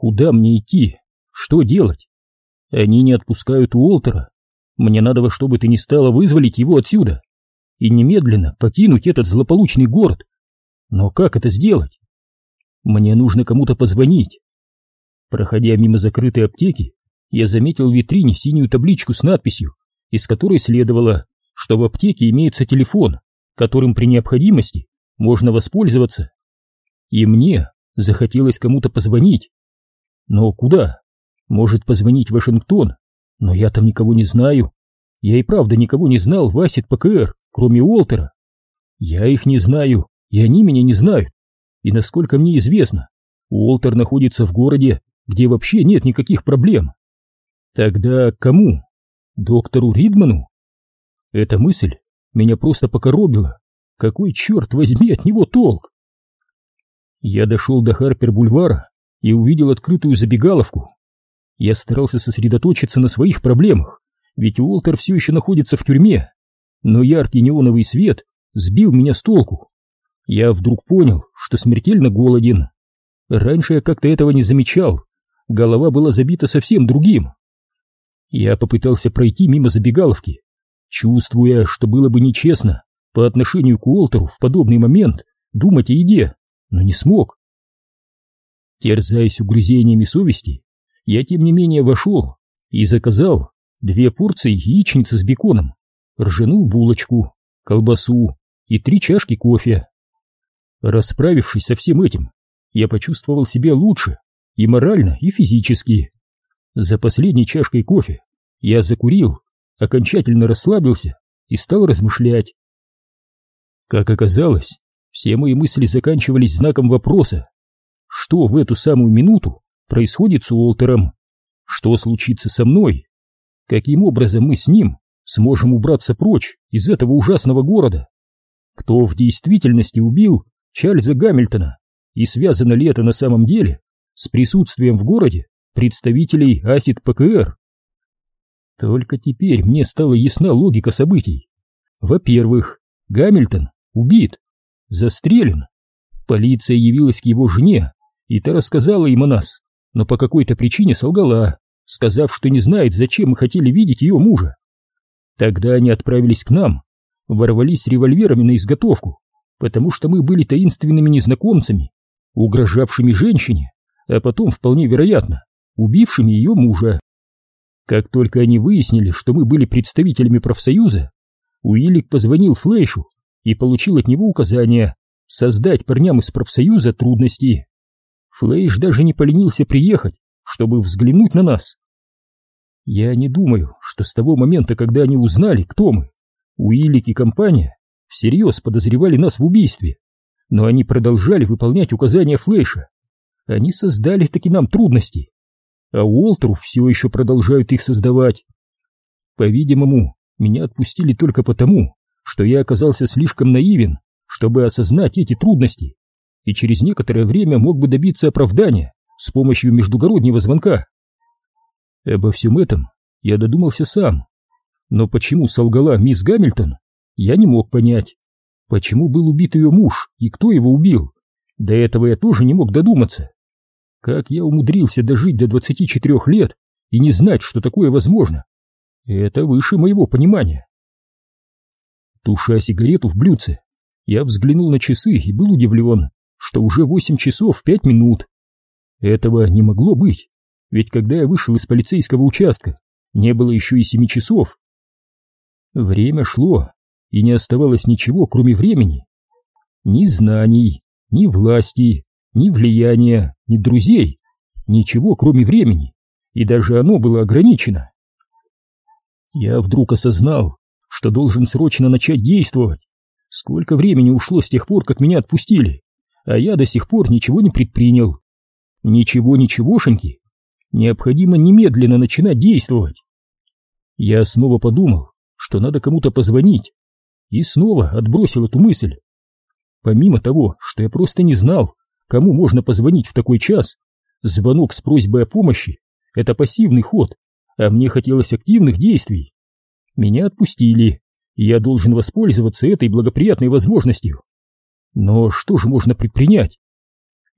Куда мне идти? Что делать? Они не отпускают Уолтера. Мне надо во что бы то ни стало вызволить его отсюда и немедленно покинуть этот злополучный город. Но как это сделать? Мне нужно кому-то позвонить. Проходя мимо закрытой аптеки, я заметил в витрине синюю табличку с надписью, из которой следовало, что в аптеке имеется телефон, которым при необходимости можно воспользоваться. И мне захотелось кому-то позвонить. Но куда? Может позвонить Вашингтон, но я там никого не знаю. Я и правда никого не знал в Асет ПКР, кроме Уолтера. Я их не знаю, и они меня не знают. И насколько мне известно, Уолтер находится в городе, где вообще нет никаких проблем. Тогда кому? Доктору Ридману? Эта мысль меня просто покоробила. Какой черт возьми от него толк? Я дошел до Харпер-бульвара и увидел открытую забегаловку. Я старался сосредоточиться на своих проблемах, ведь Уолтер все еще находится в тюрьме. Но яркий неоновый свет сбил меня с толку. Я вдруг понял, что смертельно голоден. Раньше я как-то этого не замечал. Голова была забита совсем другим. Я попытался пройти мимо забегаловки, чувствуя, что было бы нечестно по отношению к Уолтеру в подобный момент думать о еде, но не смог. Терзаясь угрызениями совести, я тем не менее вошел и заказал две порции яичницы с беконом, ржаную булочку, колбасу и три чашки кофе. Расправившись со всем этим, я почувствовал себя лучше и морально, и физически. За последней чашкой кофе я закурил, окончательно расслабился и стал размышлять. Как оказалось, все мои мысли заканчивались знаком вопроса. Что в эту самую минуту происходит с Уолтером? Что случится со мной? Каким образом мы с ним сможем убраться прочь из этого ужасного города? Кто в действительности убил Чарльза Гамильтона? И связано ли это на самом деле с присутствием в городе представителей АСИД ПКР? Только теперь мне стала ясна логика событий. Во-первых, Гамильтон убит, застрелен. Полиция явилась к его жене, и та рассказала им о нас, но по какой-то причине солгала, сказав, что не знает, зачем мы хотели видеть ее мужа. Тогда они отправились к нам, ворвались с револьверами на изготовку, потому что мы были таинственными незнакомцами, угрожавшими женщине, а потом, вполне вероятно, убившими ее мужа. Как только они выяснили, что мы были представителями профсоюза, Уиллик позвонил Флейшу и получил от него указание создать парням из профсоюза трудности. Флейш даже не поленился приехать, чтобы взглянуть на нас. Я не думаю, что с того момента, когда они узнали, кто мы, Уиллик и компания всерьез подозревали нас в убийстве, но они продолжали выполнять указания Флейша. Они создали таки нам трудности, а Уолтеру все еще продолжают их создавать. По-видимому, меня отпустили только потому, что я оказался слишком наивен, чтобы осознать эти трудности, и через некоторое время мог бы добиться оправдания с помощью междугороднего звонка. Обо всем этом я додумался сам, но почему солгала мисс Гамильтон, я не мог понять. Почему был убит ее муж и кто его убил? До этого я тоже не мог додуматься. Как я умудрился дожить до 24 лет и не знать, что такое возможно? Это выше моего понимания. Туша сигарету в блюдце, я взглянул на часы и был удивлен, что уже восемь часов пять минут. Этого не могло быть, ведь когда я вышел из полицейского участка, не было еще и семи часов. Время шло, и не оставалось ничего, кроме времени. Ни знаний, ни власти, ни влияния, ни друзей, ничего, кроме времени, и даже оно было ограничено. Я вдруг осознал, что должен срочно начать действовать. Сколько времени ушло с тех пор, как меня отпустили, а я до сих пор ничего не предпринял. Ничего-ничегошеньки. Необходимо немедленно начинать действовать. Я снова подумал, что надо кому-то позвонить, и снова отбросил эту мысль. Помимо того, что я просто не знал, кому можно позвонить в такой час, звонок с просьбой о помощи — это пассивный ход, а мне хотелось активных действий. Меня отпустили, и я должен воспользоваться этой благоприятной возможностью. Но что же можно предпринять?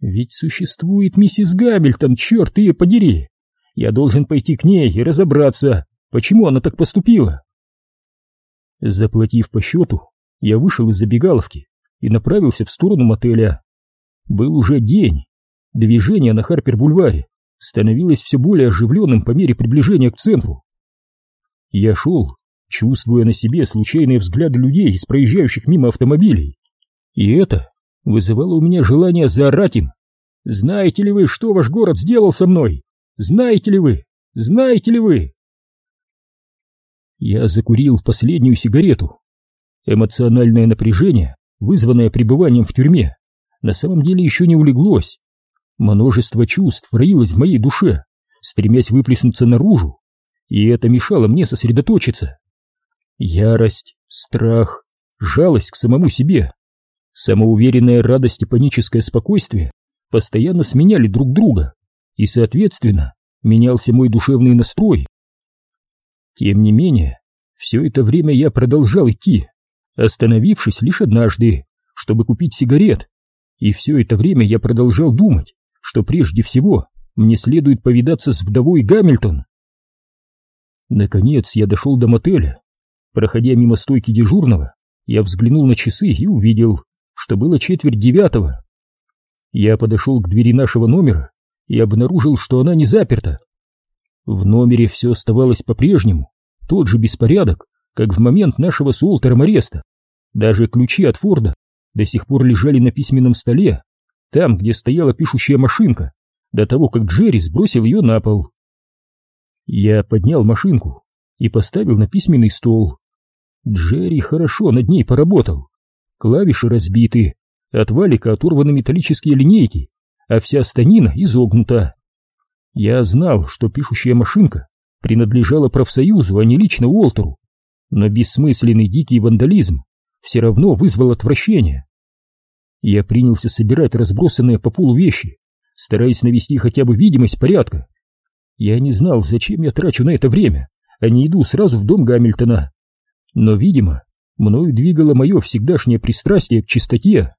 Ведь существует миссис Габельтон, черт ее подери! Я должен пойти к ней и разобраться, почему она так поступила. Заплатив по счету, я вышел из забегаловки и направился в сторону мотеля. Был уже день. Движение на Харпер-бульваре становилось все более оживленным по мере приближения к центру. Я шел, чувствуя на себе случайные взгляды людей из проезжающих мимо автомобилей. И это вызывало у меня желание заорать им. «Знаете ли вы, что ваш город сделал со мной? Знаете ли вы? Знаете ли вы?» Я закурил последнюю сигарету. Эмоциональное напряжение, вызванное пребыванием в тюрьме, на самом деле еще не улеглось. Множество чувств роилось в моей душе, стремясь выплеснуться наружу, и это мешало мне сосредоточиться. Ярость, страх, жалость к самому себе, самоуверенная радость и паническое спокойствие постоянно сменяли друг друга, и, соответственно, менялся мой душевный настрой. Тем не менее, все это время я продолжал идти, остановившись лишь однажды, чтобы купить сигарет, и все это время я продолжал думать, что прежде всего мне следует повидаться с вдовой Гамильтон. Наконец я дошел до мотеля. Проходя мимо стойки дежурного, я взглянул на часы и увидел, что было четверть девятого. Я подошел к двери нашего номера и обнаружил, что она не заперта. В номере все оставалось по-прежнему, тот же беспорядок, как в момент нашего с Уолтером ареста. Даже ключи от Форда до сих пор лежали на письменном столе, там, где стояла пишущая машинка, до того, как Джерри сбросил ее на пол. Я поднял машинку и поставил на письменный стол. Джерри хорошо над ней поработал. Клавиши разбиты, от валика оторваны металлические линейки, а вся станина изогнута. Я знал, что пишущая машинка принадлежала профсоюзу, а не лично Уолтеру, но бессмысленный дикий вандализм все равно вызвал отвращение. Я принялся собирать разбросанные по полу вещи, стараясь навести хотя бы видимость порядка. Я не знал, зачем я трачу на это время, а не иду сразу в дом Гамильтона. Но, видимо, мною двигало мое всегдашнее пристрастие к чистоте.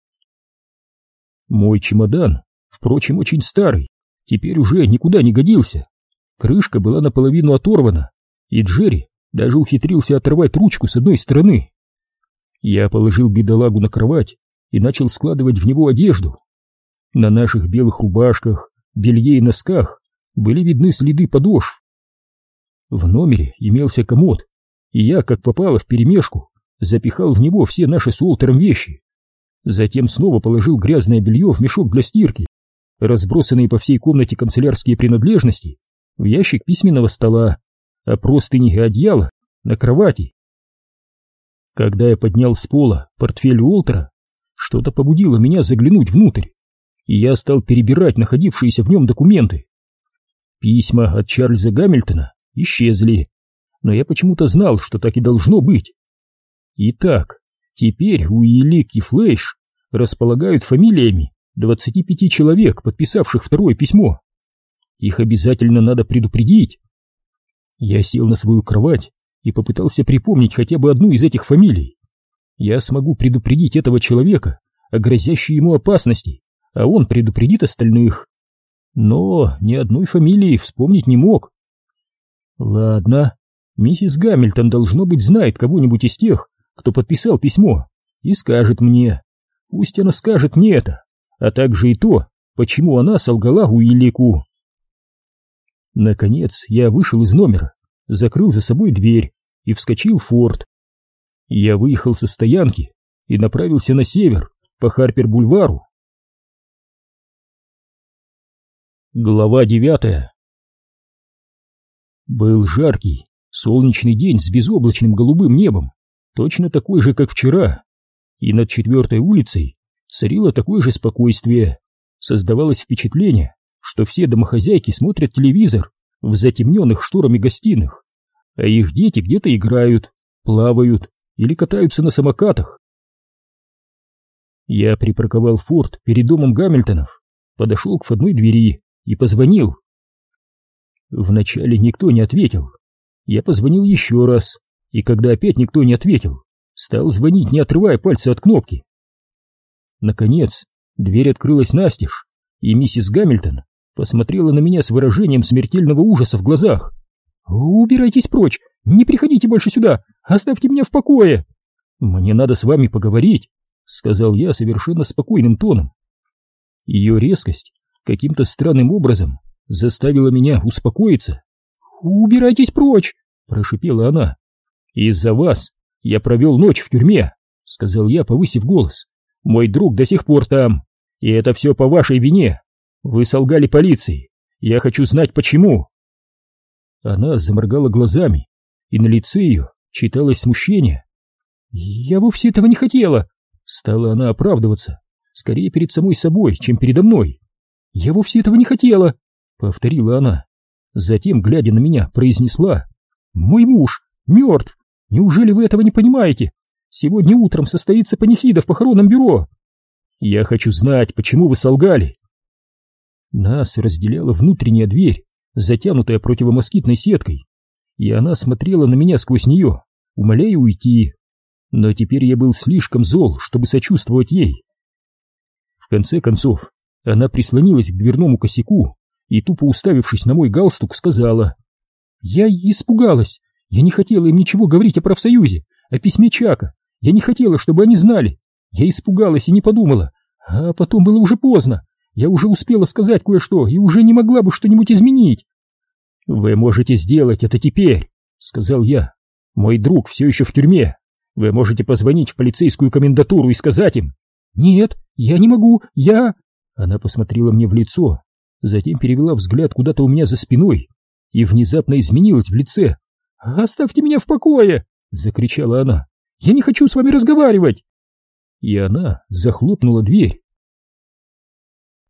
Мой чемодан, впрочем, очень старый, теперь уже никуда не годился. Крышка была наполовину оторвана, и Джерри даже ухитрился оторвать ручку с одной стороны. Я положил бедолагу на кровать и начал складывать в него одежду. На наших белых рубашках, белье и носках были видны следы подошв. В номере имелся комод, и я, как попало в перемешку, запихал в него все наши с Уолтером вещи. Затем снова положил грязное белье в мешок для стирки, разбросанные по всей комнате канцелярские принадлежности в ящик письменного стола, а простыни и одеяло на кровати. Когда я поднял с пола портфель Уолтера, что-то побудило меня заглянуть внутрь, и я стал перебирать находившиеся в нем документы. Письма от Чарльза Гамильтона исчезли, но я почему-то знал, что так и должно быть. Итак, теперь Уиллик и Флэш располагают фамилиями 25 человек, подписавших второе письмо. Их обязательно надо предупредить. Я сел на свою кровать и попытался припомнить хотя бы одну из этих фамилий. Я смогу предупредить этого человека о грозящей ему опасности, а он предупредит остальных. Но ни одной фамилии вспомнить не мог. Ладно, миссис Гамильтон, должно быть, знает кого-нибудь из тех, кто подписал письмо, и скажет мне. Пусть она скажет мне это, а также и то, почему она солгала Уиллику. Наконец я вышел из номера, закрыл за собой дверь и вскочил в форт. Я выехал со стоянки и направился на север, по Харпер-бульвару. Глава девятая Был жаркий, солнечный день с безоблачным голубым небом, точно такой же, как вчера, и над четвертой улицей царило такое же спокойствие. Создавалось впечатление, что все домохозяйки смотрят телевизор в затемненных шторами гостиных, а их дети где-то играют, плавают или катаются на самокатах. Я припарковал форт перед домом Гамильтонов, подошел к входной двери и позвонил. Вначале никто не ответил. Я позвонил еще раз, и когда опять никто не ответил, стал звонить, не отрывая пальца от кнопки. Наконец, дверь открылась настежь, и миссис Гамильтон посмотрела на меня с выражением смертельного ужаса в глазах. «Убирайтесь прочь! Не приходите больше сюда! Оставьте меня в покое!» «Мне надо с вами поговорить», — сказал я совершенно спокойным тоном. Ее резкость каким-то странным образом заставила меня успокоиться. «Убирайтесь прочь!» — прошипела она. «Из-за вас я провел ночь в тюрьме», — сказал я, повысив голос. «Мой друг до сих пор там, и это все по вашей вине. Вы солгали полиции. Я хочу знать, почему». Она заморгала глазами, и на лице ее читалось смущение. «Я вовсе этого не хотела!» Стала она оправдываться, скорее перед самой собой, чем передо мной. «Я вовсе этого не хотела!» — повторила она. Затем, глядя на меня, произнесла. «Мой муж мертв! Неужели вы этого не понимаете? Сегодня утром состоится панихида в похоронном бюро!» «Я хочу знать, почему вы солгали!» Нас разделяла внутренняя дверь, затянутая противомоскитной сеткой, и она смотрела на меня сквозь нее, умоляя уйти но теперь я был слишком зол, чтобы сочувствовать ей. В конце концов, она прислонилась к дверному косяку и, тупо уставившись на мой галстук, сказала, «Я испугалась, я не хотела им ничего говорить о профсоюзе, о письме Чака, я не хотела, чтобы они знали, я испугалась и не подумала, а потом было уже поздно, я уже успела сказать кое-что и уже не могла бы что-нибудь изменить». «Вы можете сделать это теперь», — сказал я, «мой друг все еще в тюрьме, вы можете позвонить в полицейскую комендатуру и сказать им. Нет, я не могу, я... Она посмотрела мне в лицо, затем перевела взгляд куда-то у меня за спиной и внезапно изменилась в лице. «Оставьте меня в покое!» — закричала она. «Я не хочу с вами разговаривать!» И она захлопнула дверь.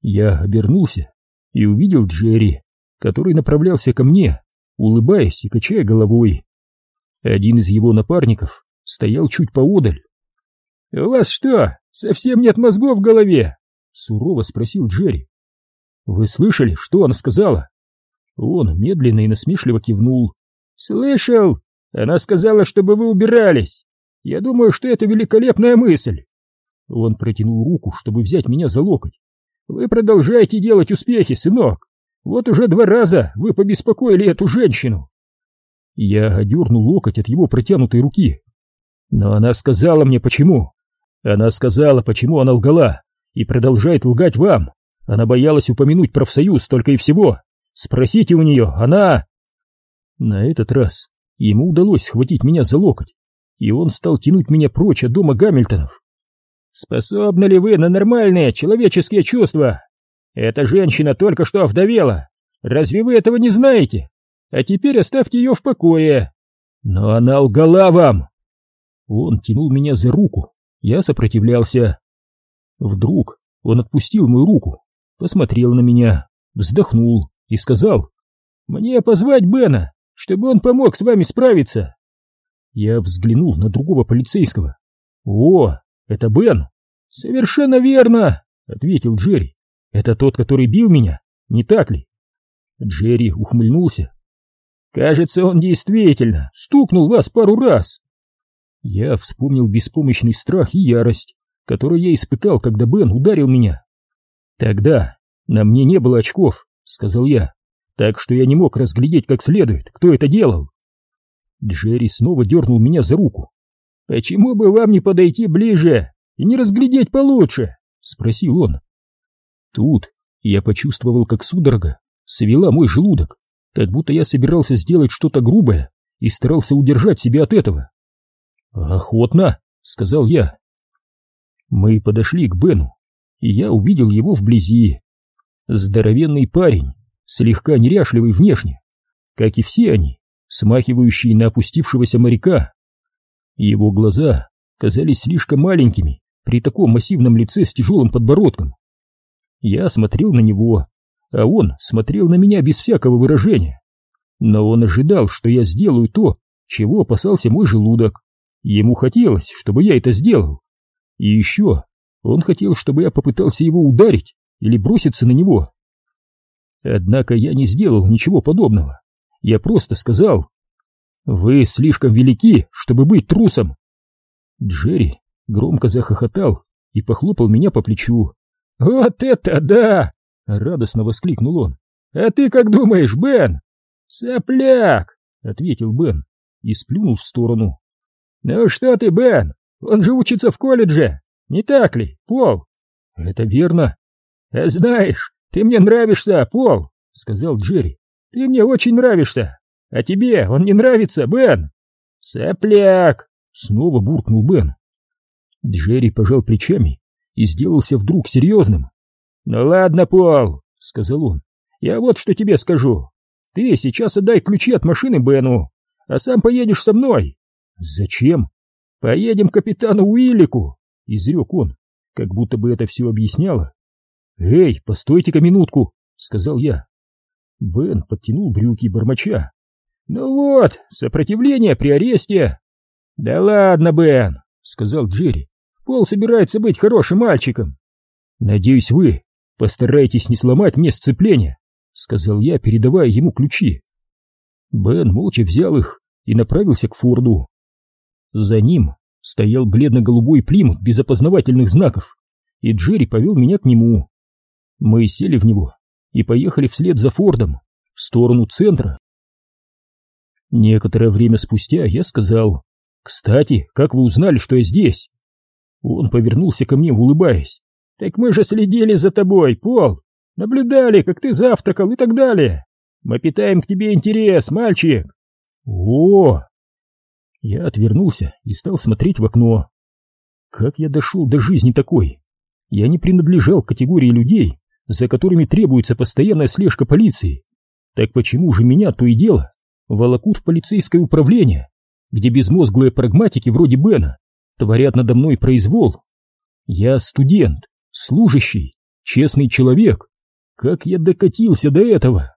Я обернулся и увидел Джерри, который направлялся ко мне, улыбаясь и качая головой. Один из его напарников стоял чуть поодаль. «У вас что, совсем нет мозгов в голове?» — сурово спросил Джерри. «Вы слышали, что она сказала?» Он медленно и насмешливо кивнул. «Слышал! Она сказала, чтобы вы убирались. Я думаю, что это великолепная мысль!» Он протянул руку, чтобы взять меня за локоть. «Вы продолжаете делать успехи, сынок! Вот уже два раза вы побеспокоили эту женщину!» Я одернул локоть от его протянутой руки. Но она сказала мне почему. Она сказала, почему она лгала, и продолжает лгать вам. Она боялась упомянуть профсоюз только и всего. Спросите у нее, она... На этот раз ему удалось схватить меня за локоть, и он стал тянуть меня прочь от дома Гамильтонов. Способны ли вы на нормальные человеческие чувства? Эта женщина только что овдовела. Разве вы этого не знаете? А теперь оставьте ее в покое. Но она лгала вам. Он тянул меня за руку, я сопротивлялся. Вдруг он отпустил мою руку, посмотрел на меня, вздохнул и сказал, «Мне позвать Бена, чтобы он помог с вами справиться». Я взглянул на другого полицейского. «О, это Бен!» «Совершенно верно!» — ответил Джерри. «Это тот, который бил меня, не так ли?» Джерри ухмыльнулся. «Кажется, он действительно стукнул вас пару раз». Я вспомнил беспомощный страх и ярость, который я испытал, когда Бен ударил меня. «Тогда на мне не было очков», — сказал я, так что я не мог разглядеть как следует, кто это делал. Джерри снова дернул меня за руку. «Почему бы вам не подойти ближе и не разглядеть получше?» — спросил он. Тут я почувствовал, как судорога свела мой желудок, как будто я собирался сделать что-то грубое и старался удержать себя от этого. «Охотно», — сказал я. Мы подошли к Бену, и я увидел его вблизи. Здоровенный парень, слегка неряшливый внешне, как и все они, смахивающие на опустившегося моряка. Его глаза казались слишком маленькими при таком массивном лице с тяжелым подбородком. Я смотрел на него, а он смотрел на меня без всякого выражения. Но он ожидал, что я сделаю то, чего опасался мой желудок. Ему хотелось, чтобы я это сделал. И еще он хотел, чтобы я попытался его ударить или броситься на него. Однако я не сделал ничего подобного. Я просто сказал, «Вы слишком велики, чтобы быть трусом». Джерри громко захохотал и похлопал меня по плечу. «Вот это да! — радостно воскликнул он. «А ты как думаешь, Бен?» «Сопляк!» — ответил Бен и сплюнул в сторону. «Ну что ты, Бен, он же учится в колледже, не так ли, Пол?» «Это верно». «А знаешь, ты мне нравишься, Пол», — сказал Джерри. «Ты мне очень нравишься. А тебе он не нравится, Бен?» «Сопляк!» — снова буркнул Бен. Джерри пожал плечами и сделался вдруг серьезным. «Ну ладно, Пол», — сказал он, — «я вот что тебе скажу. Ты сейчас отдай ключи от машины Бену, а сам поедешь со мной». «Зачем?» «Поедем к капитану Уиллику», — изрек он, как будто бы это все объясняло. «Эй, постойте-ка минутку», — сказал я. Бен подтянул брюки бормоча. «Ну вот, сопротивление при аресте!» «Да ладно, Бен», — сказал Джерри. «Пол собирается быть хорошим мальчиком». «Надеюсь, вы постарайтесь не сломать мне сцепление», — сказал я, передавая ему ключи. Бен молча взял их и направился к Форду. За ним стоял бледно-голубой плимут без опознавательных знаков, и Джерри повел меня к нему. Мы сели в него и поехали вслед за Фордом в сторону центра. Некоторое время спустя я сказал, «Кстати, как вы узнали, что я здесь?» Он повернулся ко мне, улыбаясь. «Так мы же следили за тобой, Пол, наблюдали, как ты завтракал и так далее. Мы питаем к тебе интерес, мальчик!» «О!» Я отвернулся и стал смотреть в окно. Как я дошел до жизни такой? Я не принадлежал к категории людей, за которыми требуется постоянная слежка полиции. Так почему же меня то и дело волокут в полицейское управление, где безмозглые прагматики вроде Бена творят надо мной произвол? Я студент, служащий, честный человек. Как я докатился до этого?